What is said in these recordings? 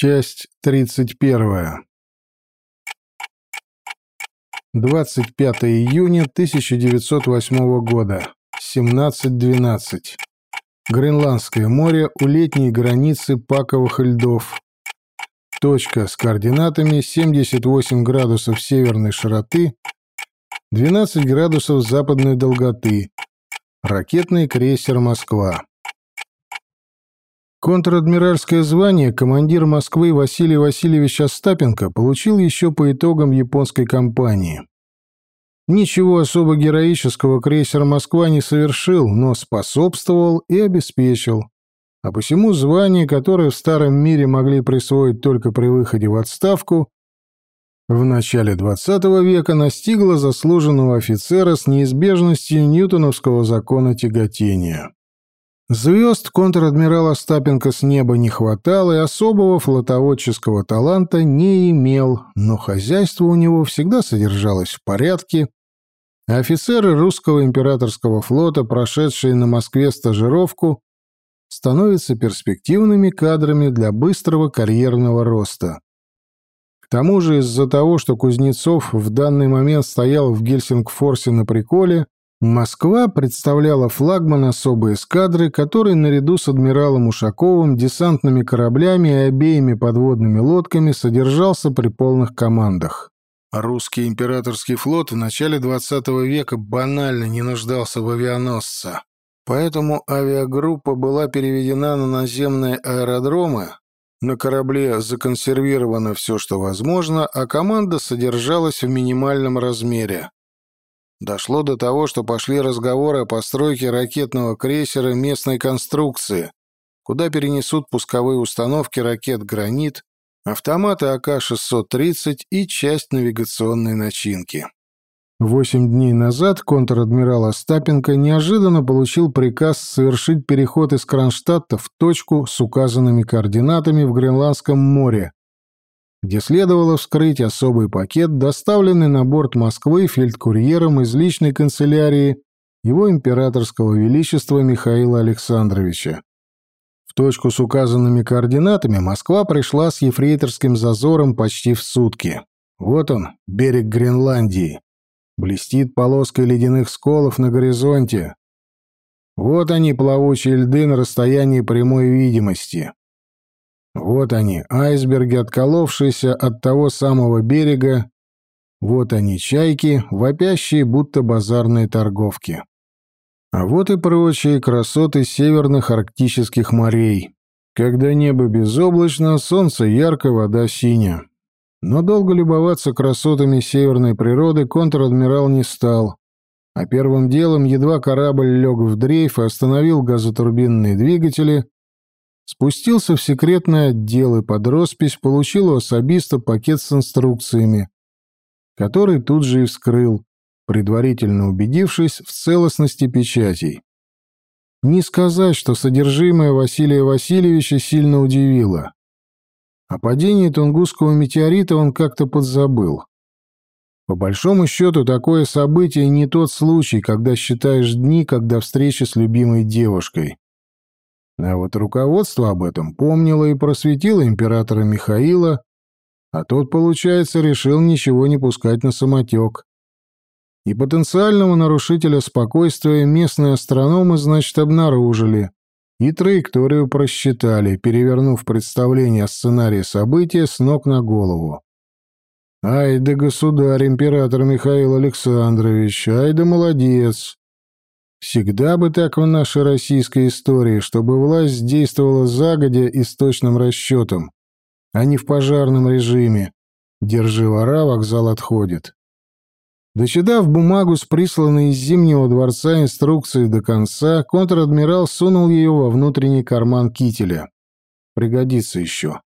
Часть 31. 25 июня 1908 года. 17.12. Гренландское море у летней границы паковых льдов. Точка с координатами 78 градусов северной широты, 12 градусов западной долготы. Ракетный крейсер «Москва». Контр-адмиральское звание командир Москвы Василий Васильевич Остапенко получил еще по итогам японской кампании. Ничего особо героического крейсер «Москва» не совершил, но способствовал и обеспечил. А посему звание, которое в старом мире могли присвоить только при выходе в отставку, в начале XX века настигло заслуженного офицера с неизбежностью ньютоновского закона тяготения. Звезд контр-адмирал Остапенко с неба не хватало и особого флотоводческого таланта не имел, но хозяйство у него всегда содержалось в порядке, офицеры русского императорского флота, прошедшие на Москве стажировку, становятся перспективными кадрами для быстрого карьерного роста. К тому же из-за того, что Кузнецов в данный момент стоял в Гельсингфорсе на приколе, Москва представляла флагман особой эскадры, который наряду с адмиралом Ушаковым, десантными кораблями и обеими подводными лодками содержался при полных командах. Русский императорский флот в начале XX века банально не нуждался в авианосце. Поэтому авиагруппа была переведена на наземные аэродромы, на корабле законсервировано все, что возможно, а команда содержалась в минимальном размере. Дошло до того, что пошли разговоры о постройке ракетного крейсера местной конструкции, куда перенесут пусковые установки ракет «Гранит», автоматы АК-630 и часть навигационной начинки. Восемь дней назад контр-адмирал Остапенко неожиданно получил приказ совершить переход из Кронштадта в точку с указанными координатами в Гренландском море, где следовало вскрыть особый пакет, доставленный на борт Москвы фельдкурьером из личной канцелярии его императорского величества Михаила Александровича. В точку с указанными координатами Москва пришла с ефрейторским зазором почти в сутки. Вот он, берег Гренландии. Блестит полоской ледяных сколов на горизонте. Вот они, плавучие льды на расстоянии прямой видимости. Вот они, айсберги, отколовшиеся от того самого берега. Вот они, чайки, вопящие, будто базарные торговки. А вот и прочие красоты северных арктических морей. Когда небо безоблачно, солнце ярко, вода синяя. Но долго любоваться красотами северной природы контр-адмирал не стал. А первым делом, едва корабль лег в дрейф и остановил газотурбинные двигатели, Спустился в секретный отдел и под роспись получил у особиста пакет с инструкциями, который тут же и вскрыл, предварительно убедившись в целостности печатей. Не сказать, что содержимое Василия Васильевича сильно удивило. О падении Тунгусского метеорита он как-то подзабыл. По большому счету, такое событие не тот случай, когда считаешь дни, когда встреча с любимой девушкой. А вот руководство об этом помнило и просветило императора Михаила, а тот, получается, решил ничего не пускать на самотек. И потенциального нарушителя спокойствия местные астрономы, значит, обнаружили, и траекторию просчитали, перевернув представление о сценарии события с ног на голову. Ай да государь, император Михаил Александрович, ай да молодец. Всегда бы так в нашей российской истории, чтобы власть действовала загодя и с точным расчетом, а не в пожарном режиме. Держи вора, вокзал отходит. Дочитав бумагу с присланной из Зимнего дворца инструкции до конца, контр-адмирал сунул ее во внутренний карман кителя. Пригодится еще.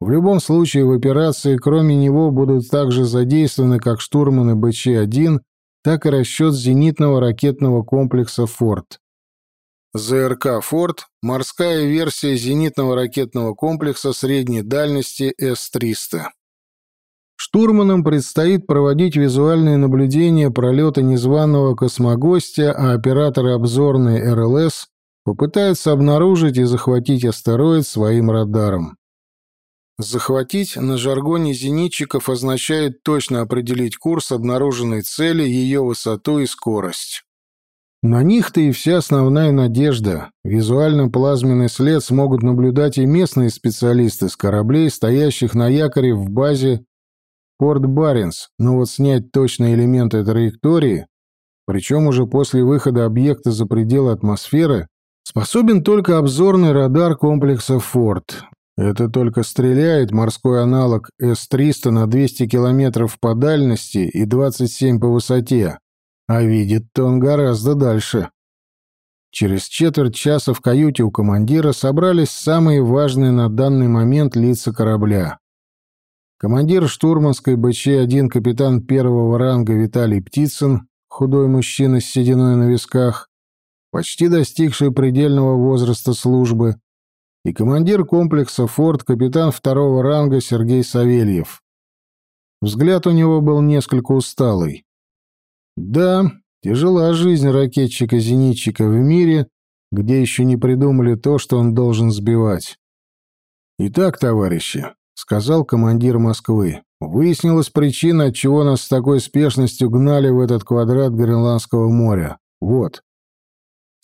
В любом случае в операции кроме него будут также задействованы как штурманы БЧ-1 так и расчет зенитного ракетного комплекса «Форд». ЗРК «Форд» — морская версия зенитного ракетного комплекса средней дальности С-300. Штурманам предстоит проводить визуальные наблюдения пролета незваного космогостя, а операторы обзорной РЛС попытаются обнаружить и захватить астероид своим радаром. Захватить на жаргоне зенитчиков означает точно определить курс обнаруженной цели, ее высоту и скорость. На них-то и вся основная надежда. Визуально-плазменный след смогут наблюдать и местные специалисты с кораблей, стоящих на якоре в базе Порт Баренц, но вот снять точные элементы траектории, причем уже после выхода объекта за пределы атмосферы, способен только обзорный радар комплекса «Форд». Это только стреляет морской аналог С-300 на 200 километров по дальности и 27 по высоте, а видит-то он гораздо дальше. Через четверть часа в каюте у командира собрались самые важные на данный момент лица корабля. Командир штурманской БЧ-1 капитан первого ранга Виталий Птицын, худой мужчина с сединой на висках, почти достигший предельного возраста службы, и командир комплекса «Форт» капитан второго ранга Сергей Савельев. Взгляд у него был несколько усталый. Да, тяжела жизнь ракетчика-зенитчика в мире, где еще не придумали то, что он должен сбивать. Итак, товарищи, — сказал командир Москвы. «Выяснилась причина, отчего нас с такой спешностью гнали в этот квадрат Гренландского моря. Вот».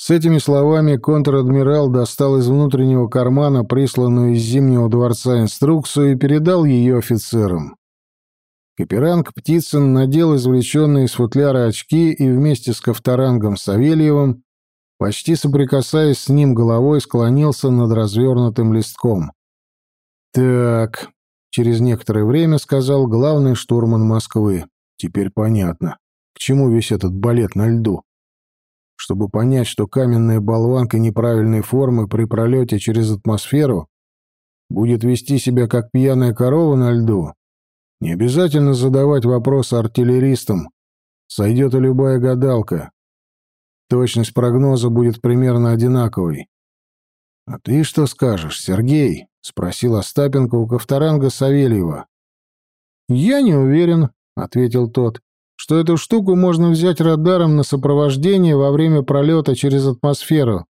С этими словами контр-адмирал достал из внутреннего кармана присланную из Зимнего дворца инструкцию и передал ее офицерам. Каперанг Птицын надел извлеченные из футляра очки и вместе с Ковторангом Савельевым, почти соприкасаясь с ним головой, склонился над развернутым листком. «Так», — через некоторое время сказал главный штурман Москвы. «Теперь понятно, к чему весь этот балет на льду. Чтобы понять, что каменная болванка неправильной формы при пролете через атмосферу будет вести себя как пьяная корова на льду, не обязательно задавать вопросы артиллеристам, сойдет и любая гадалка. Точность прогноза будет примерно одинаковой. «А ты что скажешь, Сергей?» — спросил Остапенко у Ковторанга Савельева. «Я не уверен», — ответил тот, — «что эту штуку можно взять радаром на сопровождение во время пролета через атмосферу,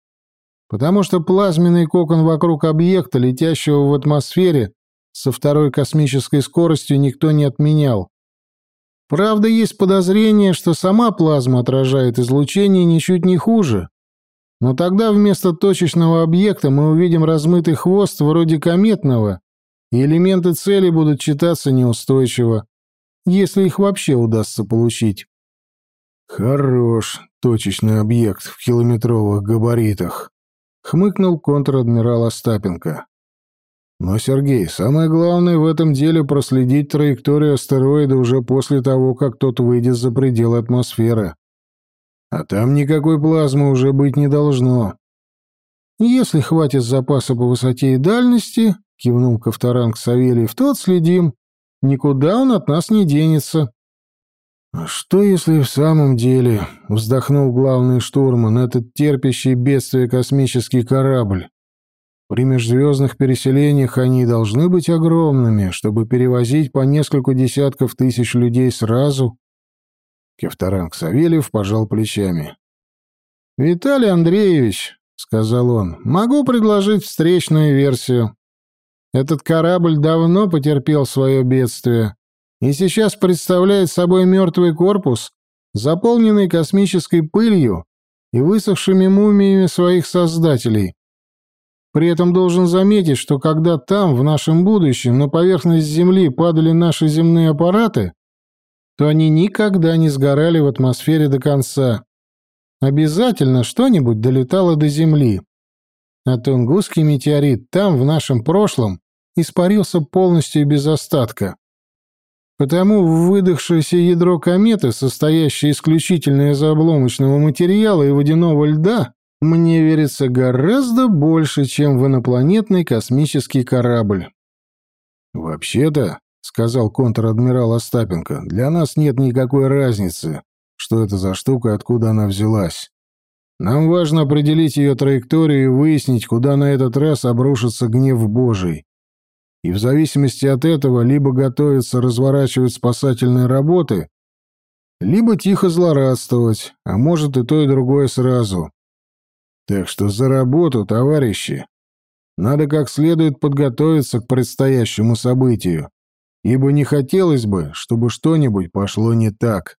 потому что плазменный кокон вокруг объекта, летящего в атмосфере, со второй космической скоростью никто не отменял. Правда, есть подозрение, что сама плазма отражает излучение ничуть не хуже, но тогда вместо точечного объекта мы увидим размытый хвост вроде кометного, и элементы цели будут читаться неустойчиво, если их вообще удастся получить. «Хорош точечный объект в километровых габаритах», — хмыкнул контр-адмирал Остапенко. «Но, Сергей, самое главное в этом деле проследить траекторию астероида уже после того, как тот выйдет за пределы атмосферы. А там никакой плазмы уже быть не должно. Если хватит запаса по высоте и дальности, кивнул Ковторанг Савельев, тот следим. Никуда он от нас не денется. А что если в самом деле, вздохнул главный штурман, этот терпящий бедствие космический корабль? При межзвездных переселениях они должны быть огромными, чтобы перевозить по несколько десятков тысяч людей сразу. Кефтаранг Савельев пожал плечами. «Виталий Андреевич», — сказал он, — «могу предложить встречную версию. Этот корабль давно потерпел свое бедствие и сейчас представляет собой мертвый корпус, заполненный космической пылью и высохшими мумиями своих создателей. При этом должен заметить, что когда там, в нашем будущем, на поверхность Земли падали наши земные аппараты, то они никогда не сгорали в атмосфере до конца. Обязательно что-нибудь долетало до Земли. А Тунгусский метеорит там, в нашем прошлом, испарился полностью и без остатка. Потому выдохшееся ядро кометы, состоящее исключительно из обломочного материала и водяного льда, мне верится гораздо больше, чем в инопланетный космический корабль. Вообще-то, — сказал контр-адмирал Остапенко, — «для нас нет никакой разницы, что это за штука, откуда она взялась. Нам важно определить ее траекторию и выяснить, куда на этот раз обрушится гнев Божий. И в зависимости от этого либо готовиться разворачивать спасательные работы, либо тихо злорадствовать, а может и то, и другое сразу. Так что за работу, товарищи. Надо как следует подготовиться к предстоящему событию, ибо не хотелось бы, чтобы что-нибудь пошло не так.